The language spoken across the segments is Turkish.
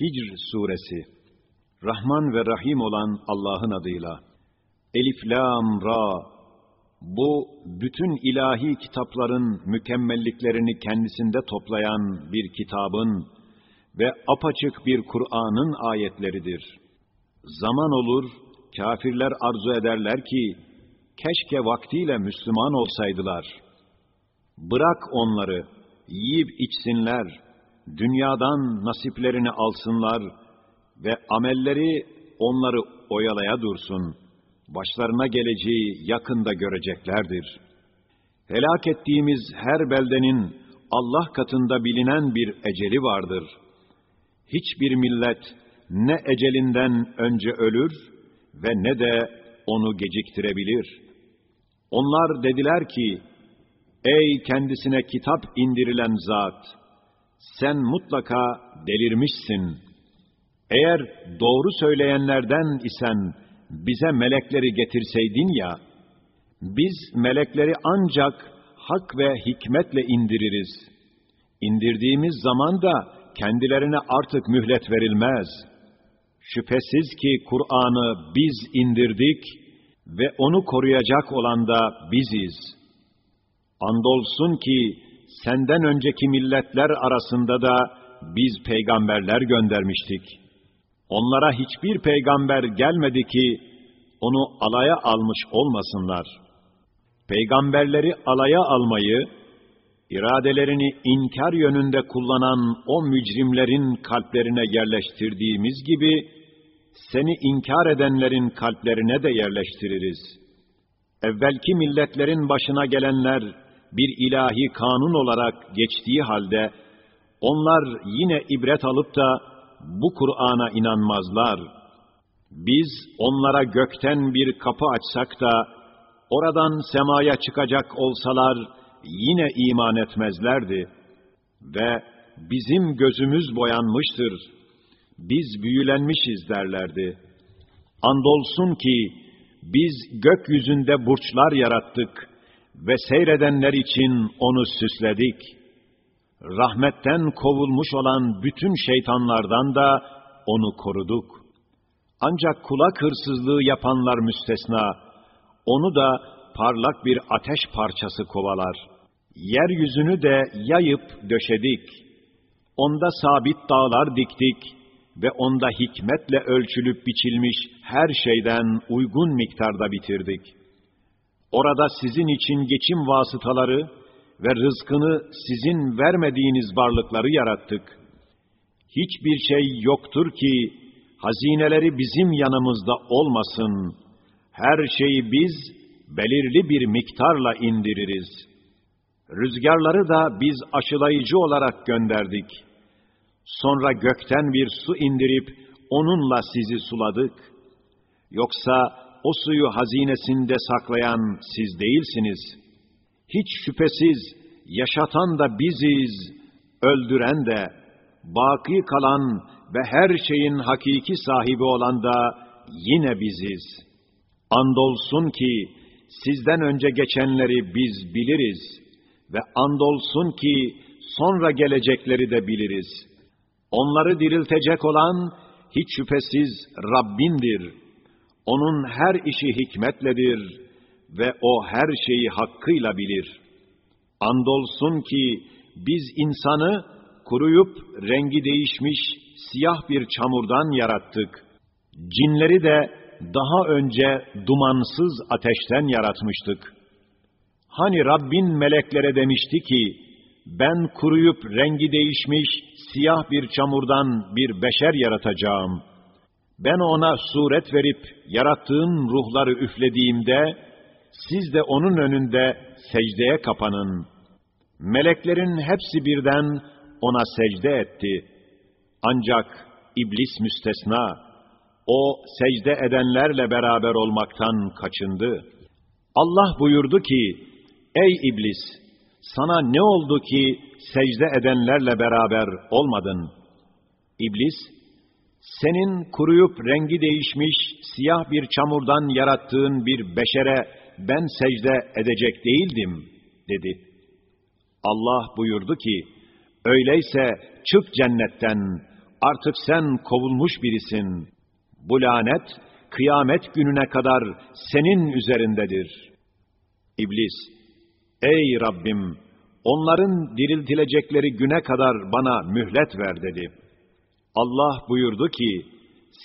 Hicr Suresi Rahman ve Rahim olan Allah'ın adıyla Elif Lam Ra Bu bütün ilahi kitapların mükemmelliklerini kendisinde toplayan bir kitabın ve apaçık bir Kur'an'ın ayetleridir. Zaman olur, kafirler arzu ederler ki, keşke vaktiyle Müslüman olsaydılar. Bırak onları, yiyip içsinler, dünyadan nasiplerini alsınlar ve amelleri onları oyalaya dursun. Başlarına geleceği yakında göreceklerdir. Helak ettiğimiz her beldenin Allah katında bilinen bir eceli vardır. Hiçbir millet ne ecelinden önce ölür ve ne de onu geciktirebilir. Onlar dediler ki, Ey kendisine kitap indirilen zat! Sen mutlaka delirmişsin. Eğer doğru söyleyenlerden isen bize melekleri getirseydin ya, biz melekleri ancak hak ve hikmetle indiririz. İndirdiğimiz zaman da kendilerine artık mühlet verilmez. Şüphesiz ki Kur'an'ı biz indirdik ve onu koruyacak olan da biziz. Andolsun ki senden önceki milletler arasında da biz peygamberler göndermiştik. Onlara hiçbir peygamber gelmedi ki onu alaya almış olmasınlar. Peygamberleri alaya almayı, iradelerini inkar yönünde kullanan o mücrimlerin kalplerine yerleştirdiğimiz gibi, seni inkar edenlerin kalplerine de yerleştiririz. Evvelki milletlerin başına gelenler, bir ilahi kanun olarak geçtiği halde, onlar yine ibret alıp da bu Kur'an'a inanmazlar. Biz onlara gökten bir kapı açsak da, oradan semaya çıkacak olsalar, yine iman etmezlerdi. Ve bizim gözümüz boyanmıştır, biz büyülenmişiz derlerdi. Andolsun ki, biz gökyüzünde burçlar yarattık, ve seyredenler için onu süsledik. Rahmetten kovulmuş olan bütün şeytanlardan da onu koruduk. Ancak kulak hırsızlığı yapanlar müstesna, onu da parlak bir ateş parçası kovalar. Yeryüzünü de yayıp döşedik. Onda sabit dağlar diktik ve onda hikmetle ölçülüp biçilmiş her şeyden uygun miktarda bitirdik.'' Orada sizin için geçim vasıtaları ve rızkını sizin vermediğiniz varlıkları yarattık. Hiçbir şey yoktur ki hazineleri bizim yanımızda olmasın. Her şeyi biz belirli bir miktarla indiririz. Rüzgarları da biz aşılayıcı olarak gönderdik. Sonra gökten bir su indirip onunla sizi suladık. Yoksa o suyu hazinesinde saklayan siz değilsiniz. Hiç şüphesiz yaşatan da biziz, öldüren de, baki kalan ve her şeyin hakiki sahibi olan da yine biziz. Andolsun ki sizden önce geçenleri biz biliriz ve andolsun ki sonra gelecekleri de biliriz. Onları diriltecek olan hiç şüphesiz Rabbindir.'' Onun her işi hikmetledir ve o her şeyi hakkıyla bilir. Andolsun ki biz insanı kuruyup rengi değişmiş siyah bir çamurdan yarattık. Cinleri de daha önce dumansız ateşten yaratmıştık. Hani Rabbin meleklere demişti ki, ben kuruyup rengi değişmiş siyah bir çamurdan bir beşer yaratacağım.'' Ben ona suret verip yarattığım ruhları üflediğimde, siz de onun önünde secdeye kapanın. Meleklerin hepsi birden ona secde etti. Ancak iblis müstesna, o secde edenlerle beraber olmaktan kaçındı. Allah buyurdu ki, Ey iblis! Sana ne oldu ki secde edenlerle beraber olmadın? İblis, senin kuruyup rengi değişmiş siyah bir çamurdan yarattığın bir beşere ben secde edecek değildim, dedi. Allah buyurdu ki, öyleyse çık cennetten, Artık sen kovulmuş birisin. Bu lanet, kıyamet gününe kadar senin üzerindedir. İblis, ey Rabbim, onların diriltilecekleri güne kadar bana mühlet ver dedi. Allah buyurdu ki,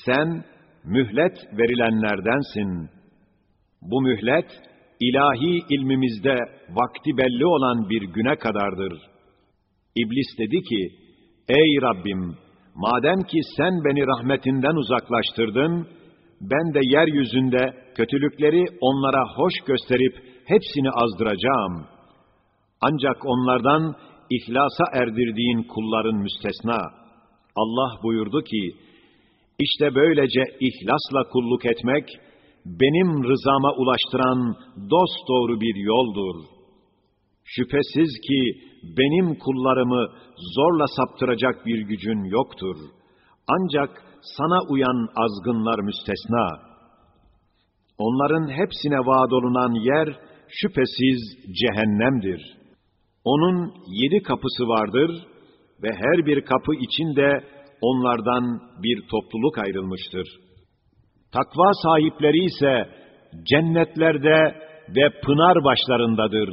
sen mühlet verilenlerdensin. Bu mühlet, ilahi ilmimizde vakti belli olan bir güne kadardır. İblis dedi ki, ey Rabbim, madem ki sen beni rahmetinden uzaklaştırdın, ben de yeryüzünde kötülükleri onlara hoş gösterip hepsini azdıracağım. Ancak onlardan ihlasa erdirdiğin kulların müstesna. Allah buyurdu ki, işte böylece ihlasla kulluk etmek, benim rızama ulaştıran dost doğru bir yoldur. Şüphesiz ki benim kullarımı zorla saptıracak bir gücün yoktur. Ancak sana uyan azgınlar müstesna. Onların hepsine vaad olunan yer şüphesiz cehennemdir. Onun yedi kapısı vardır ve her bir kapı içinde onlardan bir topluluk ayrılmıştır. Takva sahipleri ise cennetlerde ve pınar başlarındadır.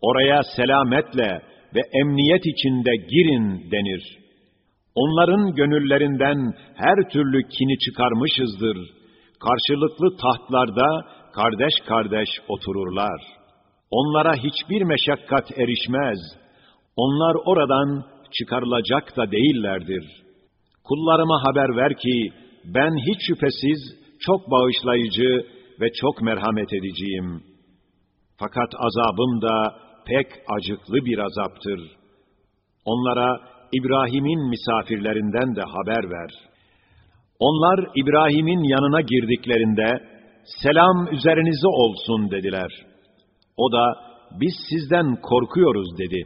Oraya selametle ve emniyet içinde girin denir. Onların gönüllerinden her türlü kini çıkarmışızdır. Karşılıklı tahtlarda kardeş kardeş otururlar. Onlara hiçbir meşakkat erişmez. Onlar oradan çıkarılacak da değillerdir. Kullarıma haber ver ki, ben hiç şüphesiz çok bağışlayıcı ve çok merhamet ediciyim. Fakat azabım da pek acıklı bir azaptır. Onlara İbrahim'in misafirlerinden de haber ver. Onlar İbrahim'in yanına girdiklerinde, selam üzerinize olsun dediler. O da, biz sizden korkuyoruz dedi.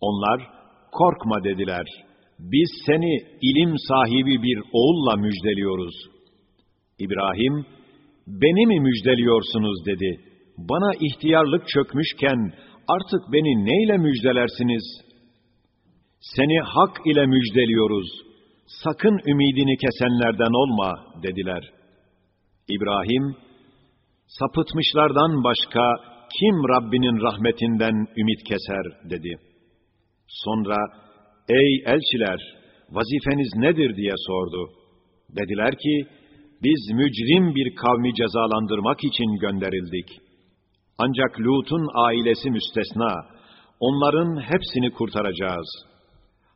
Onlar, korkma dediler. Biz seni ilim sahibi bir oğulla müjdeliyoruz. İbrahim, beni mi müjdeliyorsunuz dedi. Bana ihtiyarlık çökmüşken artık beni neyle müjdelersiniz?'' Seni hak ile müjdeliyoruz. Sakın ümidini kesenlerden olma dediler. İbrahim, sapıtmışlardan başka kim Rabbinin rahmetinden ümit keser dedi. Sonra, ey elçiler, vazifeniz nedir diye sordu. Dediler ki, biz mücrim bir kavmi cezalandırmak için gönderildik. Ancak Lut'un ailesi müstesna, onların hepsini kurtaracağız.''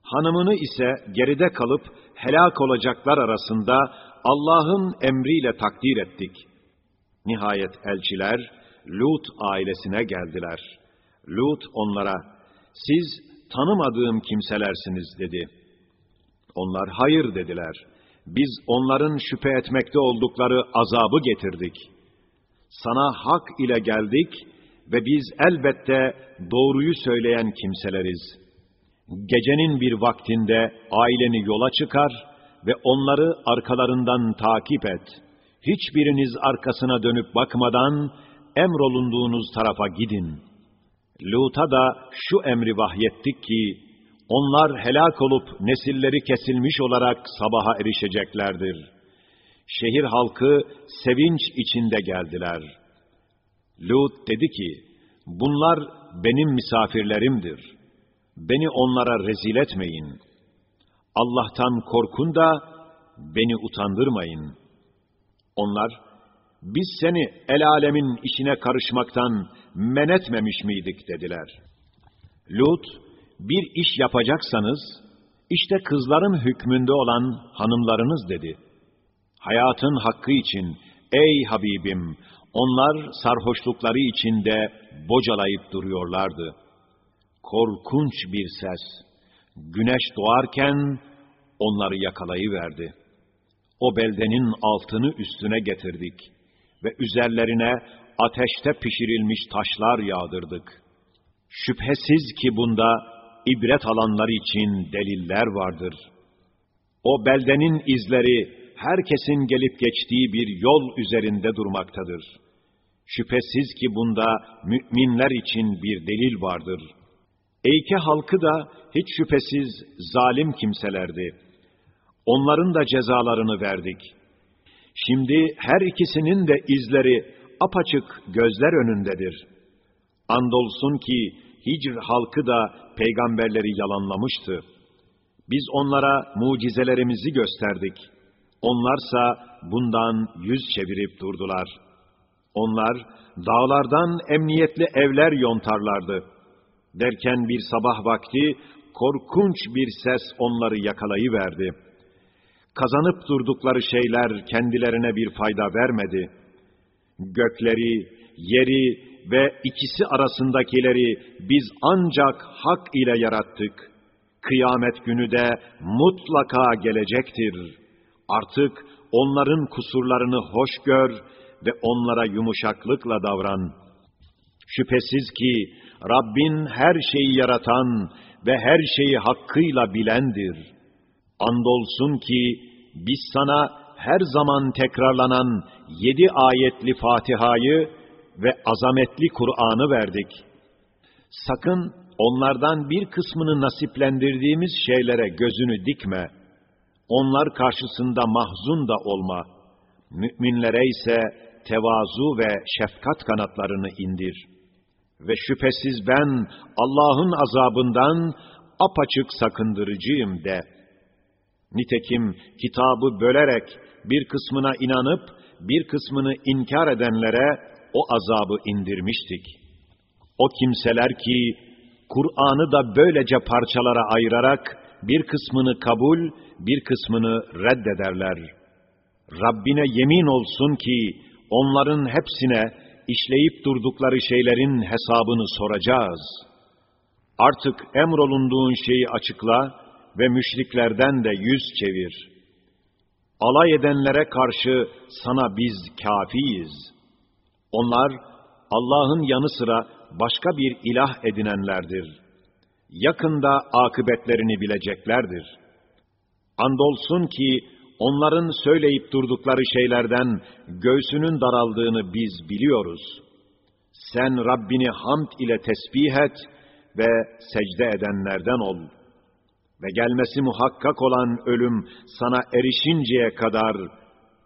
hanımını ise geride kalıp helak olacaklar arasında Allah'ın emriyle takdir ettik. Nihayet elçiler Lut ailesine geldiler. Lut onlara, siz tanımadığım kimselersiniz dedi. Onlar hayır dediler. Biz onların şüphe etmekte oldukları azabı getirdik. Sana hak ile geldik ve biz elbette doğruyu söyleyen kimseleriz.'' Gecenin bir vaktinde aileni yola çıkar ve onları arkalarından takip et. Hiçbiriniz arkasına dönüp bakmadan emrolunduğunuz tarafa gidin. Lut'a da şu emri vahyettik ki, onlar helak olup nesilleri kesilmiş olarak sabaha erişeceklerdir. Şehir halkı sevinç içinde geldiler. Lut dedi ki, bunlar benim misafirlerimdir.'' Beni onlara rezil etmeyin. Allah'tan korkun da beni utandırmayın. Onlar, biz seni el alemin işine karışmaktan men etmemiş miydik dediler. Lut, bir iş yapacaksanız, işte kızların hükmünde olan hanımlarınız dedi. Hayatın hakkı için, ey Habibim, onlar sarhoşlukları içinde bocalayıp duruyorlardı.'' korkunç bir ses, güneş doğarken onları yakalayıverdi. O beldenin altını üstüne getirdik ve üzerlerine ateşte pişirilmiş taşlar yağdırdık. Şüphesiz ki bunda ibret alanlar için deliller vardır. O beldenin izleri herkesin gelip geçtiği bir yol üzerinde durmaktadır. Şüphesiz ki bunda müminler için bir delil vardır.'' Eyke halkı da hiç şüphesiz zalim kimselerdi. Onların da cezalarını verdik. Şimdi her ikisinin de izleri apaçık gözler önündedir. Andolsun ki Hicr halkı da peygamberleri yalanlamıştı. Biz onlara mucizelerimizi gösterdik. Onlarsa bundan yüz çevirip durdular. Onlar dağlardan emniyetli evler yontarlardı. Derken bir sabah vakti korkunç bir ses onları yakalayıverdi. Kazanıp durdukları şeyler kendilerine bir fayda vermedi. Gökleri, yeri ve ikisi arasındakileri biz ancak hak ile yarattık. Kıyamet günü de mutlaka gelecektir. Artık onların kusurlarını hoş gör ve onlara yumuşaklıkla davran. Şüphesiz ki Rabbin her şeyi yaratan ve her şeyi hakkıyla bilendir. Andolsun ki biz sana her zaman tekrarlanan yedi ayetli Fatiha'yı ve azametli Kur'an'ı verdik. Sakın onlardan bir kısmını nasiplendirdiğimiz şeylere gözünü dikme. Onlar karşısında mahzun da olma. Müminlere ise tevazu ve şefkat kanatlarını indir. Ve şüphesiz ben Allah'ın azabından apaçık sakındırıcıyım de. Nitekim kitabı bölerek bir kısmına inanıp bir kısmını inkar edenlere o azabı indirmiştik. O kimseler ki Kur'an'ı da böylece parçalara ayırarak bir kısmını kabul, bir kısmını reddederler. Rabbine yemin olsun ki onların hepsine işleyip durdukları şeylerin hesabını soracağız. Artık emrolunduğun şeyi açıkla ve müşriklerden de yüz çevir. Alay edenlere karşı sana biz kafiyiz. Onlar Allah'ın yanı sıra başka bir ilah edinenlerdir. Yakında akıbetlerini bileceklerdir. Andolsun ki onların söyleyip durdukları şeylerden göğsünün daraldığını biz biliyoruz. Sen Rabbini hamd ile tesbih et ve secde edenlerden ol. Ve gelmesi muhakkak olan ölüm sana erişinceye kadar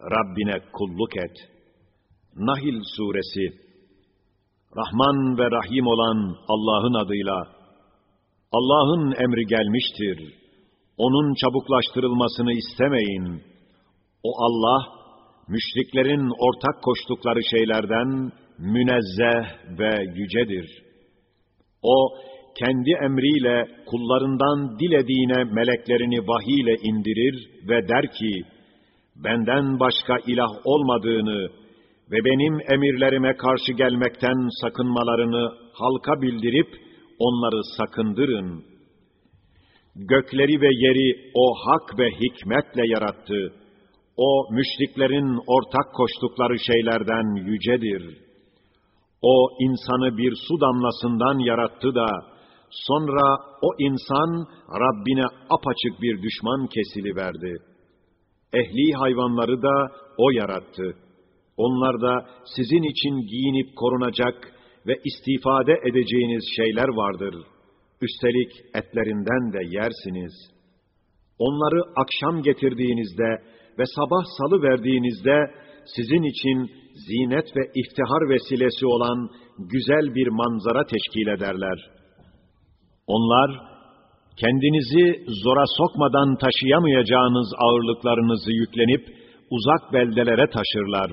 Rabbine kulluk et. Nahil Suresi Rahman ve Rahim olan Allah'ın adıyla Allah'ın emri gelmiştir onun çabuklaştırılmasını istemeyin. O Allah, müşriklerin ortak koştukları şeylerden münezzeh ve yücedir. O, kendi emriyle kullarından dilediğine meleklerini vahiyle indirir ve der ki, benden başka ilah olmadığını ve benim emirlerime karşı gelmekten sakınmalarını halka bildirip onları sakındırın.'' Gökleri ve yeri o hak ve hikmetle yarattı. O müşriklerin ortak koştukları şeylerden yücedir. O insanı bir su damlasından yarattı da sonra o insan Rabbine apaçık bir düşman kesili verdi. Ehli hayvanları da o yarattı. Onlar da sizin için giyinip korunacak ve istifade edeceğiniz şeyler vardır.'' Üstelik etlerinden de yersiniz. Onları akşam getirdiğinizde ve sabah salı verdiğinizde sizin için zinet ve iftihar vesilesi olan güzel bir manzara teşkil ederler. Onlar, kendinizi zora sokmadan taşıyamayacağınız ağırlıklarınızı yüklenip uzak beldelere taşırlar.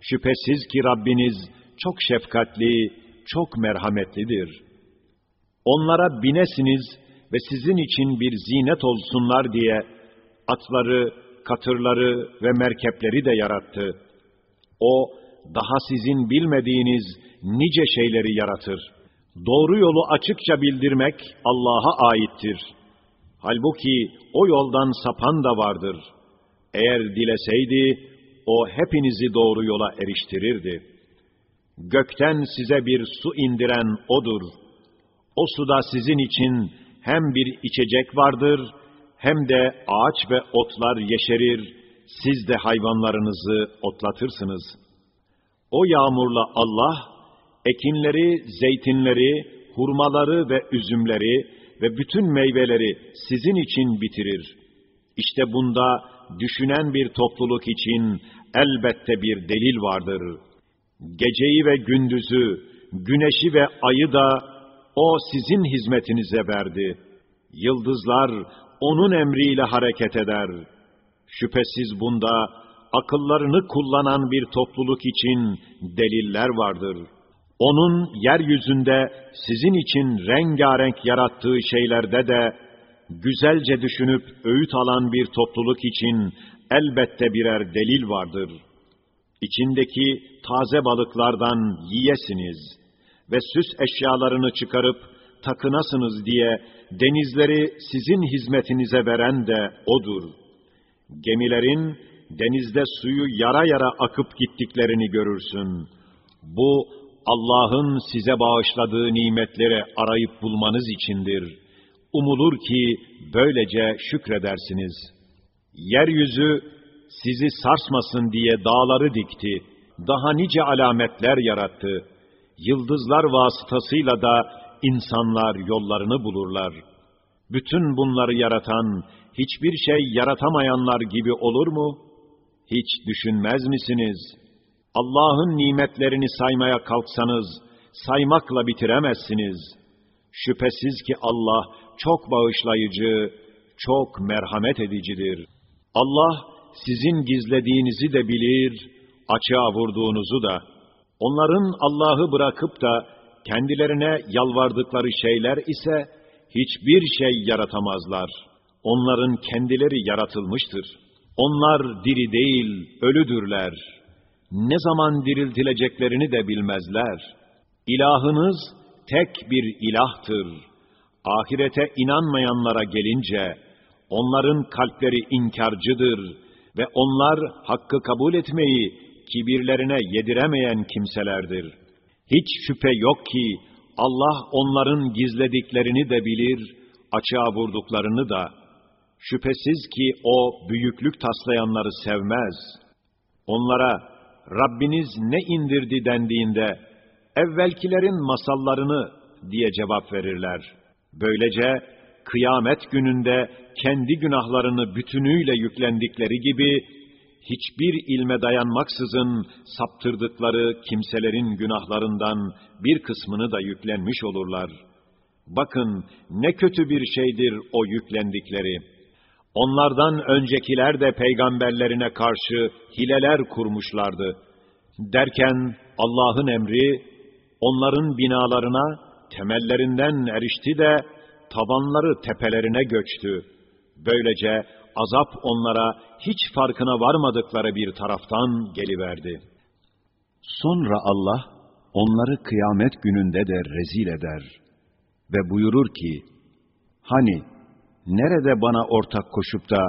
Şüphesiz ki Rabbiniz çok şefkatli, çok merhametlidir.'' Onlara binesiniz ve sizin için bir zinet olsunlar diye atları, katırları ve merkepleri de yarattı. O, daha sizin bilmediğiniz nice şeyleri yaratır. Doğru yolu açıkça bildirmek Allah'a aittir. Halbuki o yoldan sapan da vardır. Eğer dileseydi, o hepinizi doğru yola eriştirirdi. Gökten size bir su indiren O'dur.'' O suda sizin için hem bir içecek vardır, hem de ağaç ve otlar yeşerir, siz de hayvanlarınızı otlatırsınız. O yağmurla Allah, ekinleri, zeytinleri, hurmaları ve üzümleri ve bütün meyveleri sizin için bitirir. İşte bunda düşünen bir topluluk için elbette bir delil vardır. Geceyi ve gündüzü, güneşi ve ayı da o sizin hizmetinize verdi. Yıldızlar onun emriyle hareket eder. Şüphesiz bunda akıllarını kullanan bir topluluk için deliller vardır. Onun yeryüzünde sizin için rengarenk yarattığı şeylerde de güzelce düşünüp öğüt alan bir topluluk için elbette birer delil vardır. İçindeki taze balıklardan yiyesiniz ve süs eşyalarını çıkarıp takınasınız diye denizleri sizin hizmetinize veren de O'dur. Gemilerin denizde suyu yara yara akıp gittiklerini görürsün. Bu Allah'ın size bağışladığı nimetleri arayıp bulmanız içindir. Umulur ki böylece şükredersiniz. Yeryüzü sizi sarsmasın diye dağları dikti. Daha nice alametler yarattı. Yıldızlar vasıtasıyla da insanlar yollarını bulurlar. Bütün bunları yaratan, hiçbir şey yaratamayanlar gibi olur mu? Hiç düşünmez misiniz? Allah'ın nimetlerini saymaya kalksanız, saymakla bitiremezsiniz. Şüphesiz ki Allah çok bağışlayıcı, çok merhamet edicidir. Allah sizin gizlediğinizi de bilir, açığa vurduğunuzu da. Onların Allah'ı bırakıp da kendilerine yalvardıkları şeyler ise hiçbir şey yaratamazlar. Onların kendileri yaratılmıştır. Onlar diri değil, ölüdürler. Ne zaman diriltileceklerini de bilmezler. İlahınız tek bir ilahtır. Ahirete inanmayanlara gelince, onların kalpleri inkarcıdır ve onlar hakkı kabul etmeyi kibirlerine yediremeyen kimselerdir. Hiç şüphe yok ki Allah onların gizlediklerini de bilir, açığa vurduklarını da. Şüphesiz ki O büyüklük taslayanları sevmez. Onlara Rabbiniz ne indirdi dendiğinde, evvelkilerin masallarını diye cevap verirler. Böylece kıyamet gününde kendi günahlarını bütünüyle yüklendikleri gibi, hiçbir ilme dayanmaksızın saptırdıkları kimselerin günahlarından bir kısmını da yüklenmiş olurlar. Bakın ne kötü bir şeydir o yüklendikleri. Onlardan öncekiler de peygamberlerine karşı hileler kurmuşlardı. Derken Allah'ın emri onların binalarına temellerinden erişti de tavanları tepelerine göçtü. Böylece azap onlara hiç farkına varmadıkları bir taraftan geliverdi. Sonra Allah onları kıyamet gününde de rezil eder ve buyurur ki, hani nerede bana ortak koşup da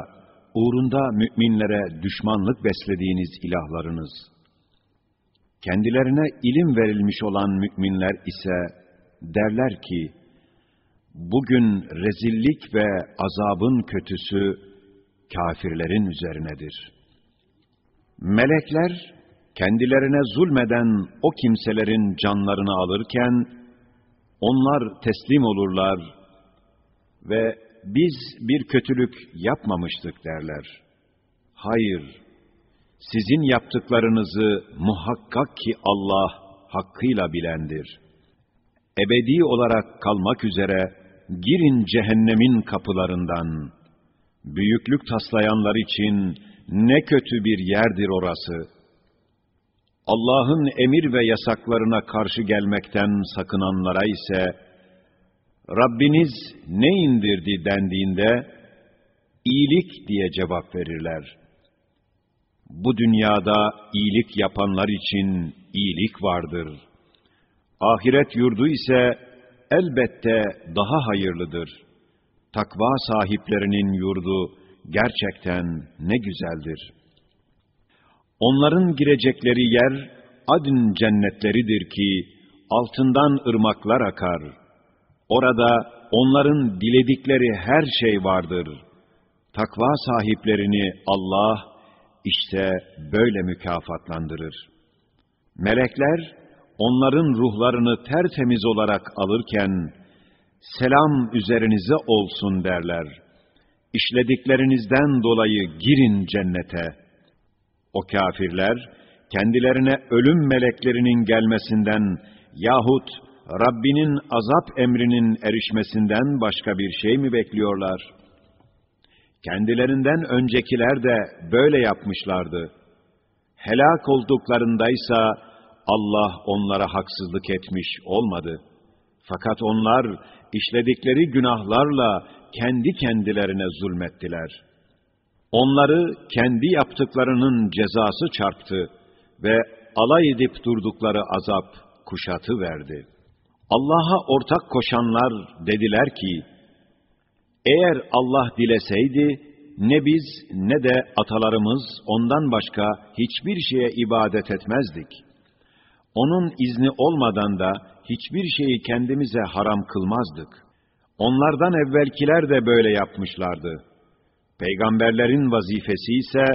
uğrunda müminlere düşmanlık beslediğiniz ilahlarınız? Kendilerine ilim verilmiş olan müminler ise derler ki, bugün rezillik ve azabın kötüsü kafirlerin üzerinedir. Melekler, kendilerine zulmeden o kimselerin canlarını alırken, onlar teslim olurlar ve biz bir kötülük yapmamıştık derler. Hayır, sizin yaptıklarınızı muhakkak ki Allah hakkıyla bilendir. Ebedi olarak kalmak üzere girin cehennemin kapılarından. Büyüklük taslayanlar için ne kötü bir yerdir orası. Allah'ın emir ve yasaklarına karşı gelmekten sakınanlara ise, Rabbiniz ne indirdi dendiğinde, iyilik diye cevap verirler. Bu dünyada iyilik yapanlar için iyilik vardır. Ahiret yurdu ise elbette daha hayırlıdır. Takva sahiplerinin yurdu gerçekten ne güzeldir. Onların girecekleri yer adın cennetleridir ki altından ırmaklar akar. Orada onların diledikleri her şey vardır. Takva sahiplerini Allah işte böyle mükafatlandırır. Melekler onların ruhlarını tertemiz olarak alırken, selam üzerinize olsun derler. işlediklerinizden dolayı girin cennete. O kafirler, kendilerine ölüm meleklerinin gelmesinden yahut Rabbinin azap emrinin erişmesinden başka bir şey mi bekliyorlar? Kendilerinden öncekiler de böyle yapmışlardı. Helak olduklarındaysa Allah onlara haksızlık etmiş olmadı. Fakat onlar işledikleri günahlarla kendi kendilerine zulmettiler. Onları kendi yaptıklarının cezası çarptı ve alay edip durdukları azap kuşatı verdi. Allah'a ortak koşanlar dediler ki, eğer Allah dileseydi, ne biz ne de atalarımız ondan başka hiçbir şeye ibadet etmezdik. Onun izni olmadan da hiçbir şeyi kendimize haram kılmazdık. Onlardan evvelkiler de böyle yapmışlardı. Peygamberlerin vazifesi ise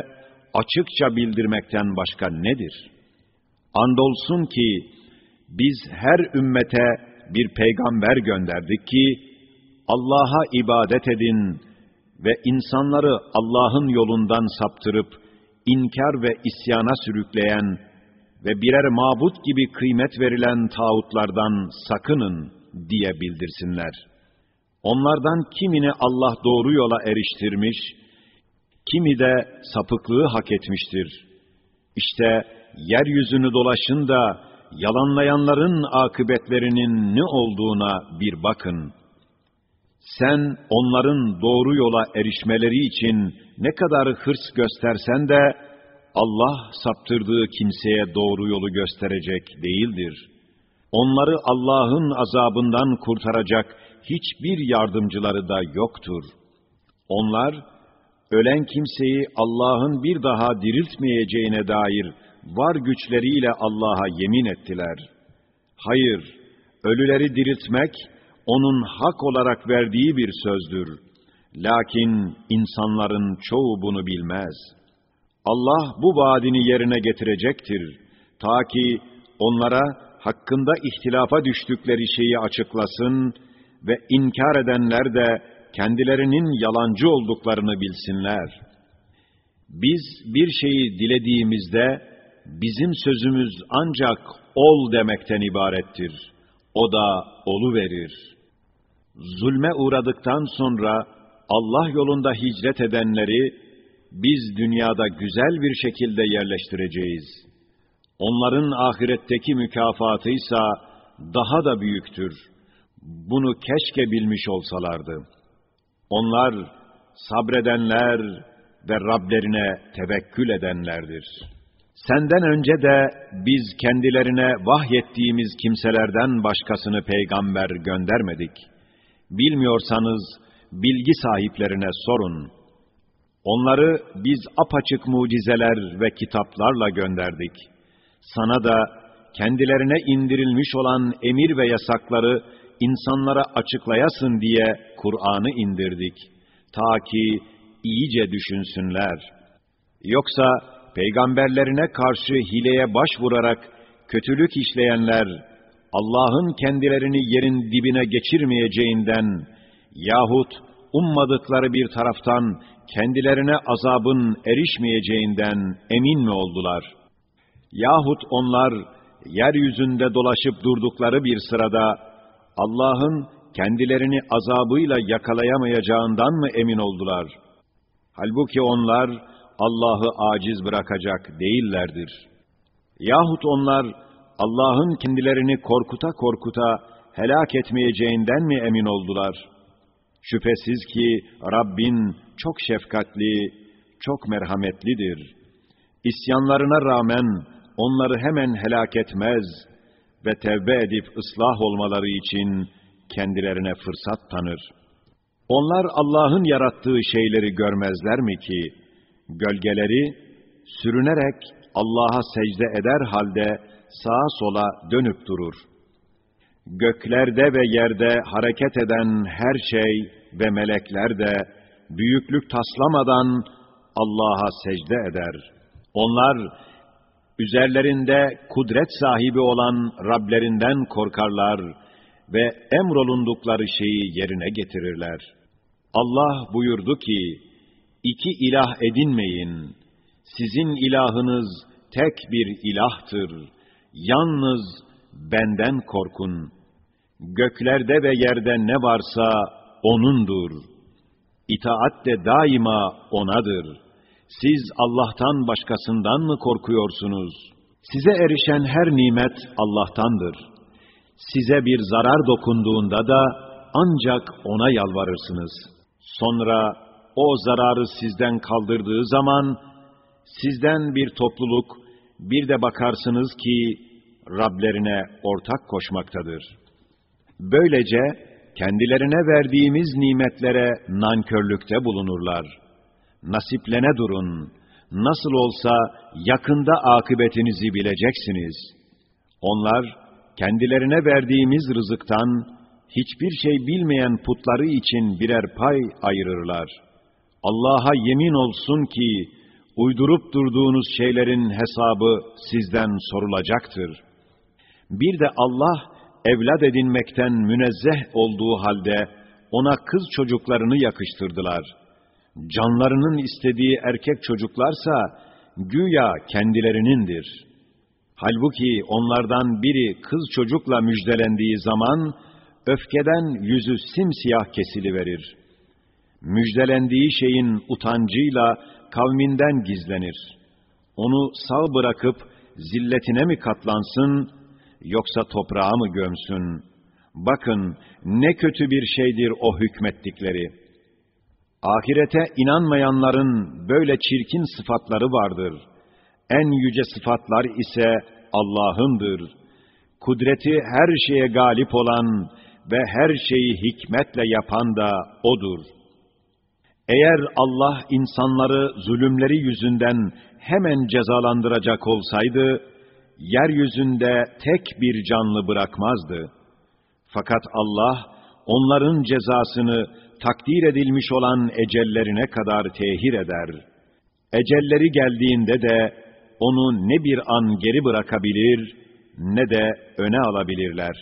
açıkça bildirmekten başka nedir? Andolsun ki biz her ümmete bir peygamber gönderdik ki Allah'a ibadet edin ve insanları Allah'ın yolundan saptırıp inkar ve isyana sürükleyen ve birer mabut gibi kıymet verilen tağutlardan sakının diye bildirsinler.'' Onlardan kimini Allah doğru yola eriştirmiş, kimi de sapıklığı hak etmiştir. İşte yeryüzünü dolaşın da yalanlayanların akıbetlerinin ne olduğuna bir bakın. Sen onların doğru yola erişmeleri için ne kadar hırs göstersen de Allah saptırdığı kimseye doğru yolu gösterecek değildir. Onları Allah'ın azabından kurtaracak hiçbir yardımcıları da yoktur. Onlar, ölen kimseyi Allah'ın bir daha diriltmeyeceğine dair var güçleriyle Allah'a yemin ettiler. Hayır, ölüleri diriltmek, onun hak olarak verdiği bir sözdür. Lakin insanların çoğu bunu bilmez. Allah bu vaadini yerine getirecektir. Ta ki onlara hakkında ihtilafa düştükleri şeyi açıklasın ve inkar edenler de kendilerinin yalancı olduklarını bilsinler. Biz bir şeyi dilediğimizde bizim sözümüz ancak ol demekten ibarettir. O da olu verir. Zulme uğradıktan sonra Allah yolunda hicret edenleri biz dünyada güzel bir şekilde yerleştireceğiz. Onların ahiretteki mükafatıysa daha da büyüktür.'' bunu keşke bilmiş olsalardı. Onlar sabredenler ve Rablerine tevekkül edenlerdir. Senden önce de biz kendilerine vahyettiğimiz kimselerden başkasını peygamber göndermedik. Bilmiyorsanız bilgi sahiplerine sorun. Onları biz apaçık mucizeler ve kitaplarla gönderdik. Sana da kendilerine indirilmiş olan emir ve yasakları insanlara açıklayasın diye Kur'an'ı indirdik. Ta ki iyice düşünsünler. Yoksa peygamberlerine karşı hileye başvurarak kötülük işleyenler, Allah'ın kendilerini yerin dibine geçirmeyeceğinden yahut ummadıkları bir taraftan kendilerine azabın erişmeyeceğinden emin mi oldular? Yahut onlar yeryüzünde dolaşıp durdukları bir sırada Allah'ın kendilerini azabıyla yakalayamayacağından mı emin oldular? Halbuki onlar Allah'ı aciz bırakacak değillerdir. Yahut onlar Allah'ın kendilerini korkuta korkuta helak etmeyeceğinden mi emin oldular? Şüphesiz ki Rabbin çok şefkatli, çok merhametlidir. İsyanlarına rağmen onları hemen helak etmez ve tevbe edip ıslah olmaları için kendilerine fırsat tanır. Onlar Allah'ın yarattığı şeyleri görmezler mi ki, gölgeleri sürünerek Allah'a secde eder halde sağa sola dönüp durur. Göklerde ve yerde hareket eden her şey ve melekler de büyüklük taslamadan Allah'a secde eder. Onlar üzerlerinde kudret sahibi olan Rablerinden korkarlar ve emrolundukları şeyi yerine getirirler. Allah buyurdu ki, iki ilah edinmeyin. Sizin ilahınız tek bir ilahtır. Yalnız benden korkun. Göklerde ve yerde ne varsa O'nundur. İtaat de daima O'nadır. Siz Allah'tan başkasından mı korkuyorsunuz? Size erişen her nimet Allah'tandır. Size bir zarar dokunduğunda da ancak O'na yalvarırsınız. Sonra O zararı sizden kaldırdığı zaman, sizden bir topluluk, bir de bakarsınız ki Rablerine ortak koşmaktadır. Böylece kendilerine verdiğimiz nimetlere nankörlükte bulunurlar. Nasiplene durun. Nasıl olsa yakında akıbetinizi bileceksiniz. Onlar kendilerine verdiğimiz rızıktan hiçbir şey bilmeyen putları için birer pay ayırırlar. Allah'a yemin olsun ki uydurup durduğunuz şeylerin hesabı sizden sorulacaktır. Bir de Allah evlat edinmekten münezzeh olduğu halde ona kız çocuklarını yakıştırdılar. Canlarının istediği erkek çocuklarsa güya kendilerinindir. Halbuki onlardan biri kız çocukla müjdelendiği zaman öfkeden yüzü simsiyah kesiliverir. Müjdelendiği şeyin utancıyla kavminden gizlenir. Onu sağ bırakıp zilletine mi katlansın, yoksa toprağa mı gömsün? Bakın ne kötü bir şeydir o hükmettikleri. Ahirete inanmayanların böyle çirkin sıfatları vardır. En yüce sıfatlar ise Allah'ındır. Kudreti her şeye galip olan ve her şeyi hikmetle yapan da O'dur. Eğer Allah insanları zulümleri yüzünden hemen cezalandıracak olsaydı, yeryüzünde tek bir canlı bırakmazdı. Fakat Allah, onların cezasını takdir edilmiş olan ecellerine kadar tehir eder. Ecelleri geldiğinde de onu ne bir an geri bırakabilir ne de öne alabilirler.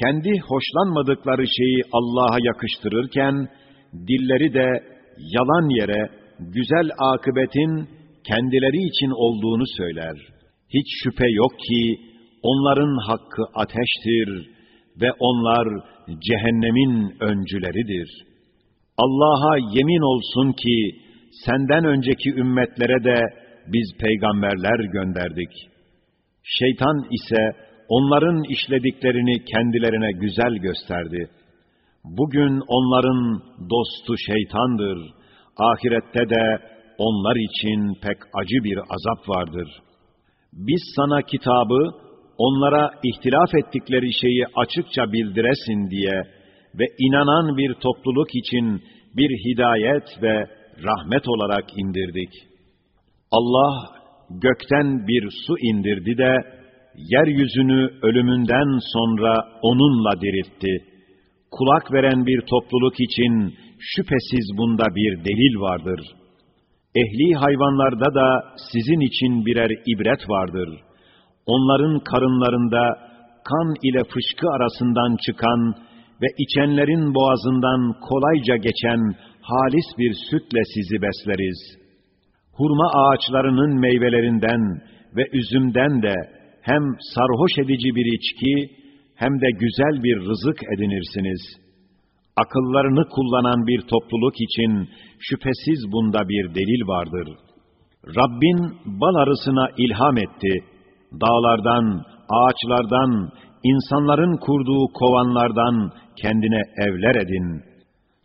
Kendi hoşlanmadıkları şeyi Allah'a yakıştırırken, dilleri de yalan yere güzel akıbetin kendileri için olduğunu söyler.'' Hiç şüphe yok ki onların hakkı ateştir ve onlar cehennemin öncüleridir. Allah'a yemin olsun ki senden önceki ümmetlere de biz peygamberler gönderdik. Şeytan ise onların işlediklerini kendilerine güzel gösterdi. Bugün onların dostu şeytandır. Ahirette de onlar için pek acı bir azap vardır.'' Biz sana kitabı, onlara ihtilaf ettikleri şeyi açıkça bildiresin diye ve inanan bir topluluk için bir hidayet ve rahmet olarak indirdik. Allah gökten bir su indirdi de, yeryüzünü ölümünden sonra onunla diriltti. Kulak veren bir topluluk için şüphesiz bunda bir delil vardır.'' Ehli hayvanlarda da sizin için birer ibret vardır. Onların karınlarında kan ile fışkı arasından çıkan ve içenlerin boğazından kolayca geçen halis bir sütle sizi besleriz. Hurma ağaçlarının meyvelerinden ve üzümden de hem sarhoş edici bir içki hem de güzel bir rızık edinirsiniz.'' akıllarını kullanan bir topluluk için şüphesiz bunda bir delil vardır. Rabbin bal arısına ilham etti. Dağlardan, ağaçlardan, insanların kurduğu kovanlardan kendine evler edin.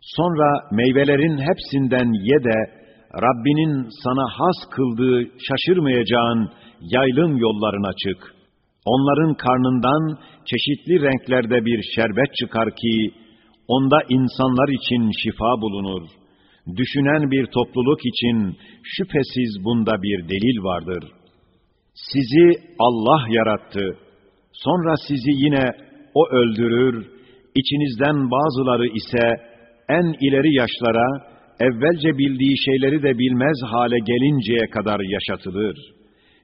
Sonra meyvelerin hepsinden ye de, Rabbinin sana has kıldığı şaşırmayacağın yaylım yollarına çık. Onların karnından çeşitli renklerde bir şerbet çıkar ki, Onda insanlar için şifa bulunur. Düşünen bir topluluk için şüphesiz bunda bir delil vardır. Sizi Allah yarattı. Sonra sizi yine O öldürür. İçinizden bazıları ise en ileri yaşlara, evvelce bildiği şeyleri de bilmez hale gelinceye kadar yaşatılır.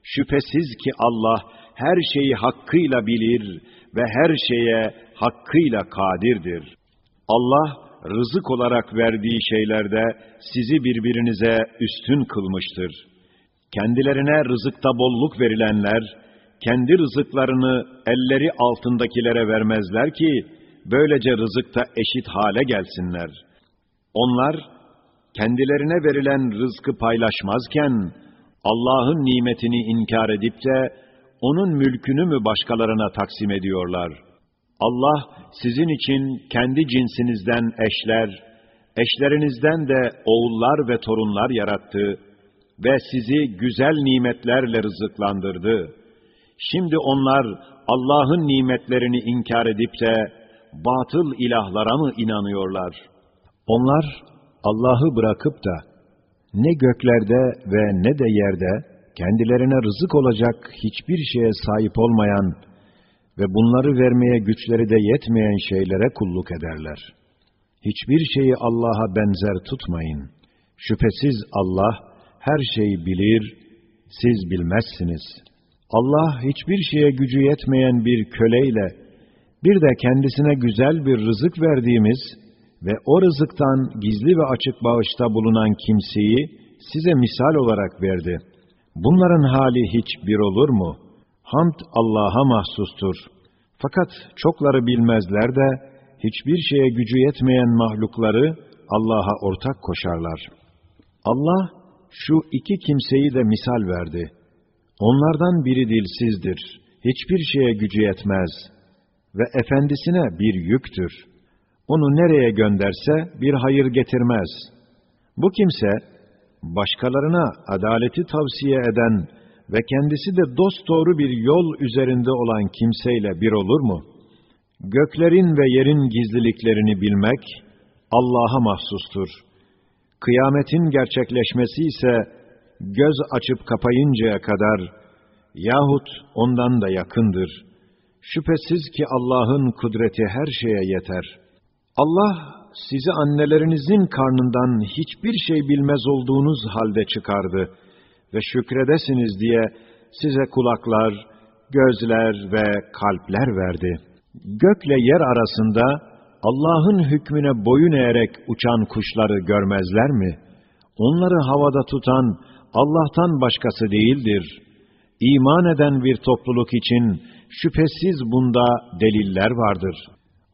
Şüphesiz ki Allah her şeyi hakkıyla bilir ve her şeye hakkıyla kadirdir. Allah rızık olarak verdiği şeylerde sizi birbirinize üstün kılmıştır. Kendilerine rızıkta bolluk verilenler, kendi rızıklarını elleri altındakilere vermezler ki, böylece rızıkta eşit hale gelsinler. Onlar, kendilerine verilen rızkı paylaşmazken, Allah'ın nimetini inkar edip de, onun mülkünü mü başkalarına taksim ediyorlar? Allah, sizin için kendi cinsinizden eşler, eşlerinizden de oğullar ve torunlar yarattı ve sizi güzel nimetlerle rızıklandırdı. Şimdi onlar Allah'ın nimetlerini inkar edip de batıl ilahlara mı inanıyorlar? Onlar Allah'ı bırakıp da ne göklerde ve ne de yerde kendilerine rızık olacak hiçbir şeye sahip olmayan ve bunları vermeye güçleri de yetmeyen şeylere kulluk ederler. Hiçbir şeyi Allah'a benzer tutmayın. Şüphesiz Allah her şeyi bilir, siz bilmezsiniz. Allah hiçbir şeye gücü yetmeyen bir köleyle, bir de kendisine güzel bir rızık verdiğimiz ve o rızıktan gizli ve açık bağışta bulunan kimseyi size misal olarak verdi. Bunların hali hiç bir olur mu? Hamd Allah'a mahsustur. Fakat çokları bilmezler de, hiçbir şeye gücü yetmeyen mahlukları Allah'a ortak koşarlar. Allah şu iki kimseyi de misal verdi. Onlardan biri dilsizdir, hiçbir şeye gücü yetmez ve efendisine bir yüktür. Onu nereye gönderse bir hayır getirmez. Bu kimse, başkalarına adaleti tavsiye eden ve kendisi de dosdoğru bir yol üzerinde olan kimseyle bir olur mu? Göklerin ve yerin gizliliklerini bilmek Allah'a mahsustur. Kıyametin gerçekleşmesi ise göz açıp kapayıncaya kadar yahut ondan da yakındır. Şüphesiz ki Allah'ın kudreti her şeye yeter. Allah sizi annelerinizin karnından hiçbir şey bilmez olduğunuz halde çıkardı ve şükredesiniz diye size kulaklar, gözler ve kalpler verdi. Gökle yer arasında Allah'ın hükmüne boyun eğerek uçan kuşları görmezler mi? Onları havada tutan Allah'tan başkası değildir. İman eden bir topluluk için şüphesiz bunda deliller vardır.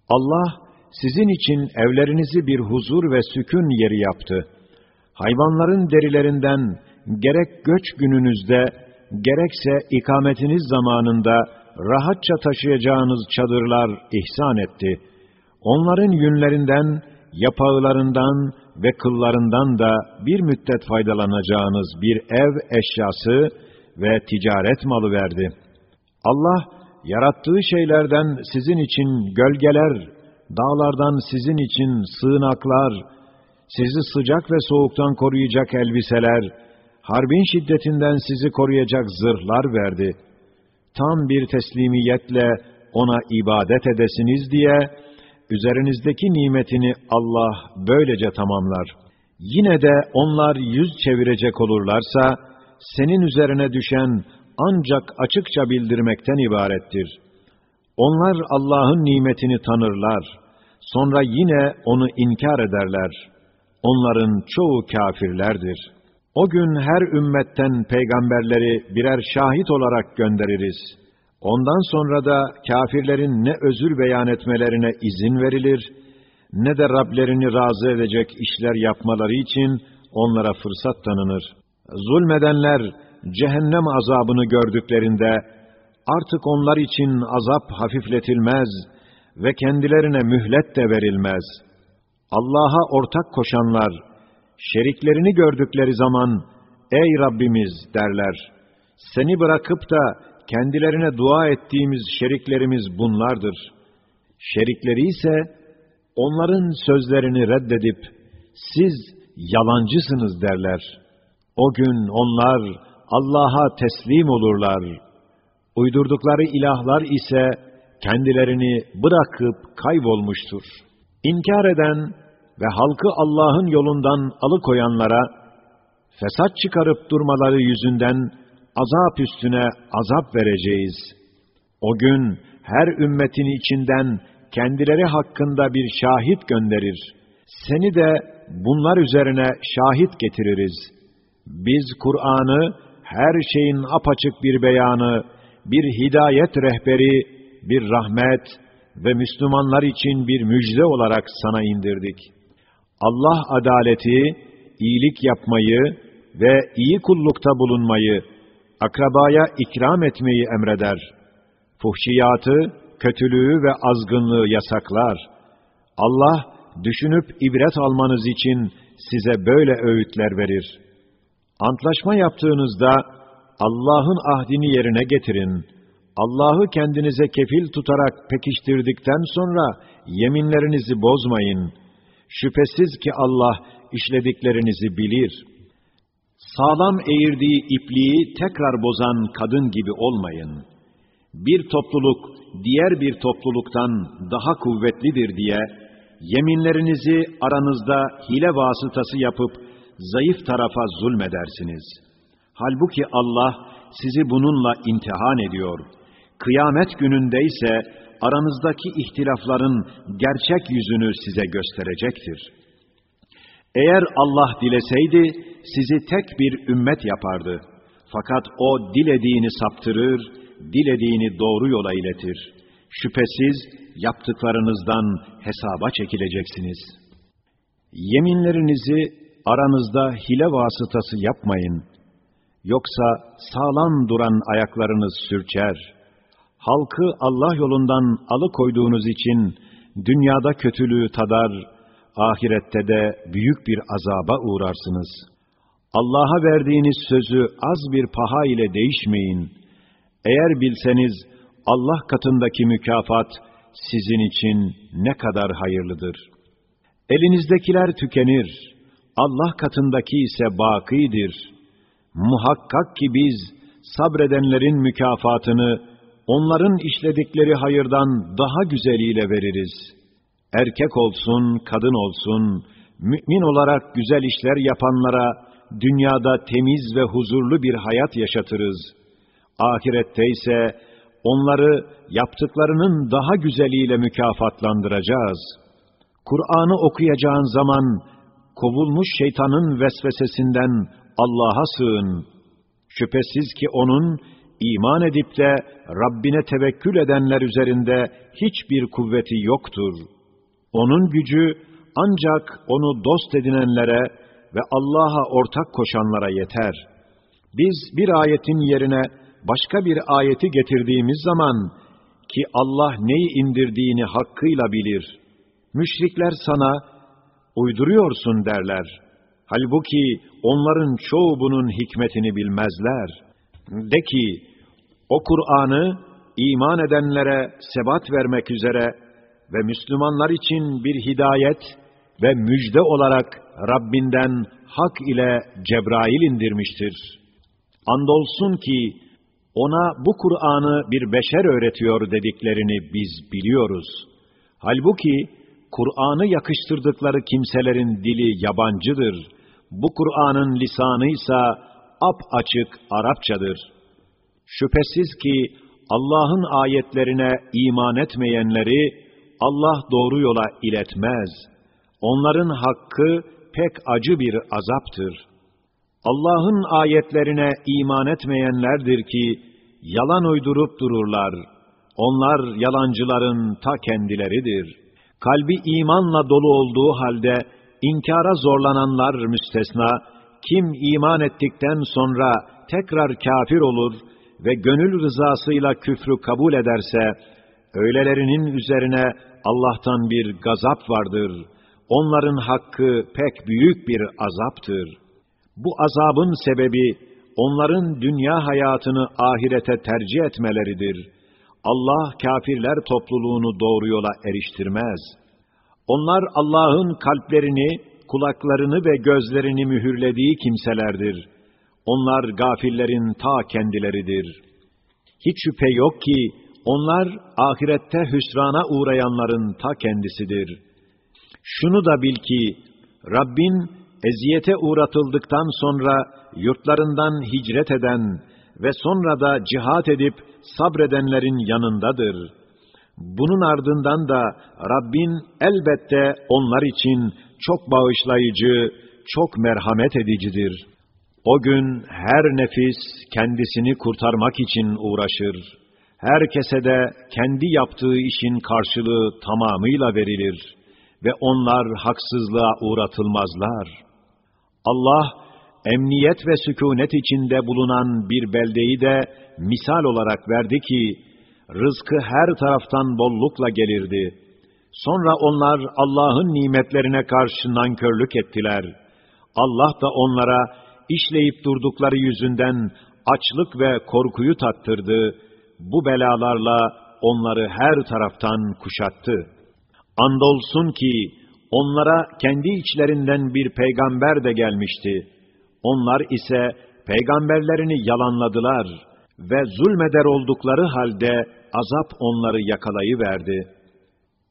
Allah sizin için evlerinizi bir huzur ve sükun yeri yaptı. Hayvanların derilerinden gerek göç gününüzde, gerekse ikametiniz zamanında rahatça taşıyacağınız çadırlar ihsan etti. Onların yünlerinden, yapağılarından ve kıllarından da bir müddet faydalanacağınız bir ev eşyası ve ticaret malı verdi. Allah, yarattığı şeylerden sizin için gölgeler, dağlardan sizin için sığınaklar, sizi sıcak ve soğuktan koruyacak elbiseler, harbin şiddetinden sizi koruyacak zırhlar verdi. Tam bir teslimiyetle ona ibadet edesiniz diye, üzerinizdeki nimetini Allah böylece tamamlar. Yine de onlar yüz çevirecek olurlarsa, senin üzerine düşen ancak açıkça bildirmekten ibarettir. Onlar Allah'ın nimetini tanırlar, sonra yine onu inkar ederler. Onların çoğu kafirlerdir.'' O gün her ümmetten peygamberleri birer şahit olarak göndeririz. Ondan sonra da kafirlerin ne özür beyan etmelerine izin verilir, ne de Rablerini razı edecek işler yapmaları için onlara fırsat tanınır. Zulmedenler cehennem azabını gördüklerinde artık onlar için azap hafifletilmez ve kendilerine mühlet de verilmez. Allah'a ortak koşanlar, şeriklerini gördükleri zaman, ey Rabbimiz derler, seni bırakıp da kendilerine dua ettiğimiz şeriklerimiz bunlardır. Şerikleri ise, onların sözlerini reddedip, siz yalancısınız derler. O gün onlar Allah'a teslim olurlar. Uydurdukları ilahlar ise kendilerini bırakıp kaybolmuştur. İnkar eden, ve halkı Allah'ın yolundan alıkoyanlara, fesat çıkarıp durmaları yüzünden azap üstüne azap vereceğiz. O gün her ümmetin içinden kendileri hakkında bir şahit gönderir. Seni de bunlar üzerine şahit getiririz. Biz Kur'an'ı her şeyin apaçık bir beyanı, bir hidayet rehberi, bir rahmet ve Müslümanlar için bir müjde olarak sana indirdik. Allah adaleti, iyilik yapmayı ve iyi kullukta bulunmayı, akrabaya ikram etmeyi emreder. Fuhşiyatı, kötülüğü ve azgınlığı yasaklar. Allah, düşünüp ibret almanız için size böyle öğütler verir. Antlaşma yaptığınızda, Allah'ın ahdini yerine getirin. Allah'ı kendinize kefil tutarak pekiştirdikten sonra yeminlerinizi bozmayın. Şüphesiz ki Allah işlediklerinizi bilir. Sağlam eğirdiği ipliği tekrar bozan kadın gibi olmayın. Bir topluluk diğer bir topluluktan daha kuvvetlidir diye yeminlerinizi aranızda hile vasıtası yapıp zayıf tarafa zulmedersiniz. Halbuki Allah sizi bununla imtihan ediyor. Kıyamet gününde ise aranızdaki ihtilafların gerçek yüzünü size gösterecektir. Eğer Allah dileseydi sizi tek bir ümmet yapardı. Fakat o dilediğini saptırır, dilediğini doğru yola iletir. Şüphesiz yaptıklarınızdan hesaba çekileceksiniz. Yeminlerinizi aranızda hile vasıtası yapmayın. Yoksa sağlam duran ayaklarınız sürçer. Halkı Allah yolundan alıkoyduğunuz için dünyada kötülüğü tadar, ahirette de büyük bir azaba uğrarsınız. Allah'a verdiğiniz sözü az bir paha ile değişmeyin. Eğer bilseniz Allah katındaki mükafat sizin için ne kadar hayırlıdır. Elinizdekiler tükenir, Allah katındaki ise bakidir. Muhakkak ki biz sabredenlerin mükafatını onların işledikleri hayırdan daha güzeliyle veririz. Erkek olsun, kadın olsun, mümin olarak güzel işler yapanlara dünyada temiz ve huzurlu bir hayat yaşatırız. Ahirette ise onları yaptıklarının daha güzeliyle mükafatlandıracağız. Kur'an'ı okuyacağın zaman kovulmuş şeytanın vesvesesinden Allah'a sığın. Şüphesiz ki onun iman edip de Rabbine tevekkül edenler üzerinde hiçbir kuvveti yoktur. Onun gücü ancak onu dost edinenlere ve Allah'a ortak koşanlara yeter. Biz bir ayetin yerine başka bir ayeti getirdiğimiz zaman ki Allah neyi indirdiğini hakkıyla bilir. Müşrikler sana uyduruyorsun derler. Halbuki onların çoğu bunun hikmetini bilmezler. De ki, o Kur'an'ı iman edenlere sebat vermek üzere ve Müslümanlar için bir hidayet ve müjde olarak Rabbinden hak ile Cebrail indirmiştir. Andolsun ki ona bu Kur'an'ı bir beşer öğretiyor dediklerini biz biliyoruz. Halbuki Kur'an'ı yakıştırdıkları kimselerin dili yabancıdır. Bu Kur'an'ın lisanı ise ap açık Arapçadır. Şüphesiz ki Allah'ın ayetlerine iman etmeyenleri Allah doğru yola iletmez. Onların hakkı pek acı bir azaptır. Allah'ın ayetlerine iman etmeyenlerdir ki yalan uydurup dururlar. Onlar yalancıların ta kendileridir.'' kalbi imanla dolu olduğu halde inkara zorlananlar müstesna, kim iman ettikten sonra tekrar kafir olur ve gönül rızasıyla küfrü kabul ederse, öylelerinin üzerine Allah'tan bir gazap vardır. Onların hakkı pek büyük bir azaptır. Bu azabın sebebi, onların dünya hayatını ahirete tercih etmeleridir.'' Allah kafirler topluluğunu doğru yola eriştirmez. Onlar Allah'ın kalplerini, kulaklarını ve gözlerini mühürlediği kimselerdir. Onlar gafillerin ta kendileridir. Hiç şüphe yok ki onlar ahirette hüsrana uğrayanların ta kendisidir. Şunu da bil ki Rabbin eziyete uğratıldıktan sonra yurtlarından hicret eden ve sonra da cihat edip sabredenlerin yanındadır. Bunun ardından da Rabbin elbette onlar için çok bağışlayıcı, çok merhamet edicidir. O gün her nefis kendisini kurtarmak için uğraşır. Herkese de kendi yaptığı işin karşılığı tamamıyla verilir ve onlar haksızlığa uğratılmazlar. Allah, emniyet ve sükunet içinde bulunan bir beldeyi de misal olarak verdi ki, rızkı her taraftan bollukla gelirdi. Sonra onlar Allah'ın nimetlerine karşı nankörlük ettiler. Allah da onlara işleyip durdukları yüzünden açlık ve korkuyu tattırdı. Bu belalarla onları her taraftan kuşattı. Andolsun ki onlara kendi içlerinden bir peygamber de gelmişti. Onlar ise peygamberlerini yalanladılar ve zulmeder oldukları halde azap onları yakalayıverdi.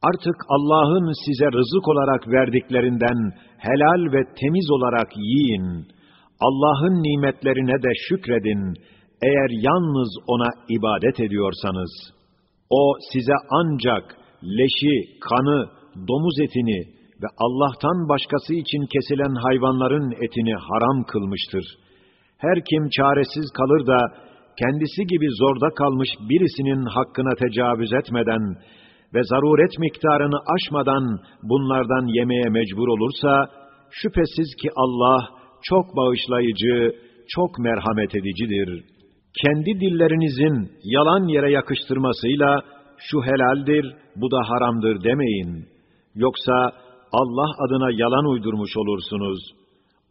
Artık Allah'ın size rızık olarak verdiklerinden helal ve temiz olarak yiyin. Allah'ın nimetlerine de şükredin. Eğer yalnız ona ibadet ediyorsanız. O size ancak leşi, kanı, domuz etini ve Allah'tan başkası için kesilen hayvanların etini haram kılmıştır. Her kim çaresiz kalır da kendisi gibi zorda kalmış birisinin hakkına tecavüz etmeden ve zaruret miktarını aşmadan bunlardan yemeye mecbur olursa, şüphesiz ki Allah çok bağışlayıcı, çok merhamet edicidir. Kendi dillerinizin yalan yere yakıştırmasıyla, şu helaldir, bu da haramdır demeyin. Yoksa Allah adına yalan uydurmuş olursunuz.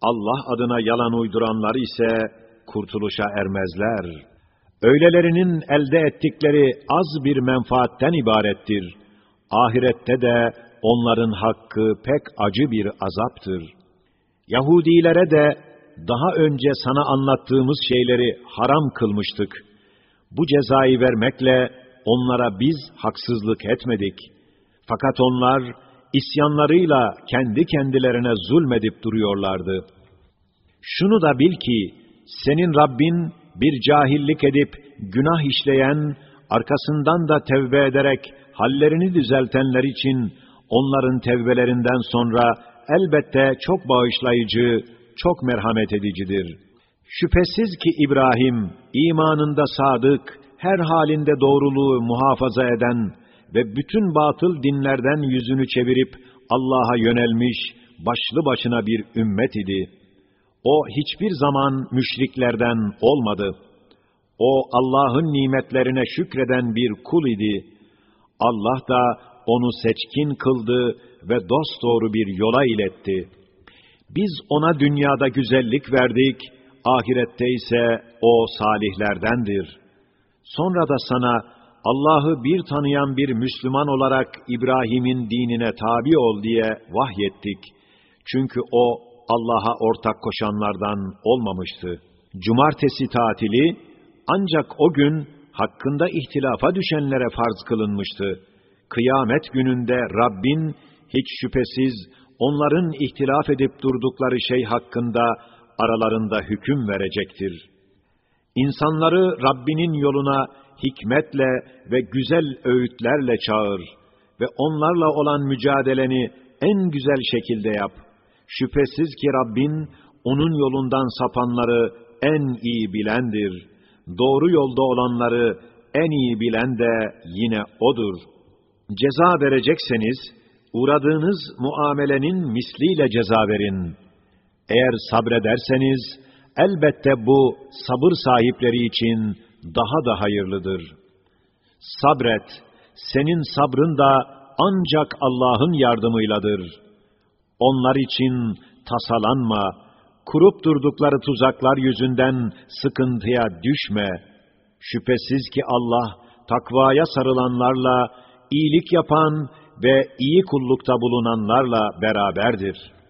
Allah adına yalan uyduranlar ise kurtuluşa ermezler.'' Öylelerinin elde ettikleri az bir menfaatten ibarettir. Ahirette de onların hakkı pek acı bir azaptır. Yahudilere de daha önce sana anlattığımız şeyleri haram kılmıştık. Bu cezayı vermekle onlara biz haksızlık etmedik. Fakat onlar isyanlarıyla kendi kendilerine zulmedip duruyorlardı. Şunu da bil ki, senin Rabbin bir cahillik edip günah işleyen, arkasından da tevbe ederek hallerini düzeltenler için onların tevbelerinden sonra elbette çok bağışlayıcı, çok merhamet edicidir. Şüphesiz ki İbrahim imanında sadık, her halinde doğruluğu muhafaza eden ve bütün batıl dinlerden yüzünü çevirip Allah'a yönelmiş başlı başına bir ümmet idi. O hiçbir zaman müşriklerden olmadı. O Allah'ın nimetlerine şükreden bir kul idi. Allah da onu seçkin kıldı ve dosdoğru bir yola iletti. Biz ona dünyada güzellik verdik, ahirette ise o salihlerdendir. Sonra da sana Allah'ı bir tanıyan bir Müslüman olarak İbrahim'in dinine tabi ol diye vahyettik. Çünkü o Allah'a ortak koşanlardan olmamıştı. Cumartesi tatili ancak o gün hakkında ihtilafa düşenlere farz kılınmıştı. Kıyamet gününde Rabbin hiç şüphesiz onların ihtilaf edip durdukları şey hakkında aralarında hüküm verecektir. İnsanları Rabbinin yoluna hikmetle ve güzel öğütlerle çağır ve onlarla olan mücadeleni en güzel şekilde yap. Şüphesiz ki Rabbin onun yolundan sapanları en iyi bilendir. Doğru yolda olanları en iyi bilen de yine O'dur. Ceza verecekseniz, uğradığınız muamelenin misliyle ceza verin. Eğer sabrederseniz, elbette bu sabır sahipleri için daha da hayırlıdır. Sabret, senin sabrın da ancak Allah'ın yardımıyladır.'' Onlar için tasalanma, kurup durdukları tuzaklar yüzünden sıkıntıya düşme. Şüphesiz ki Allah, takvaya sarılanlarla, iyilik yapan ve iyi kullukta bulunanlarla beraberdir.''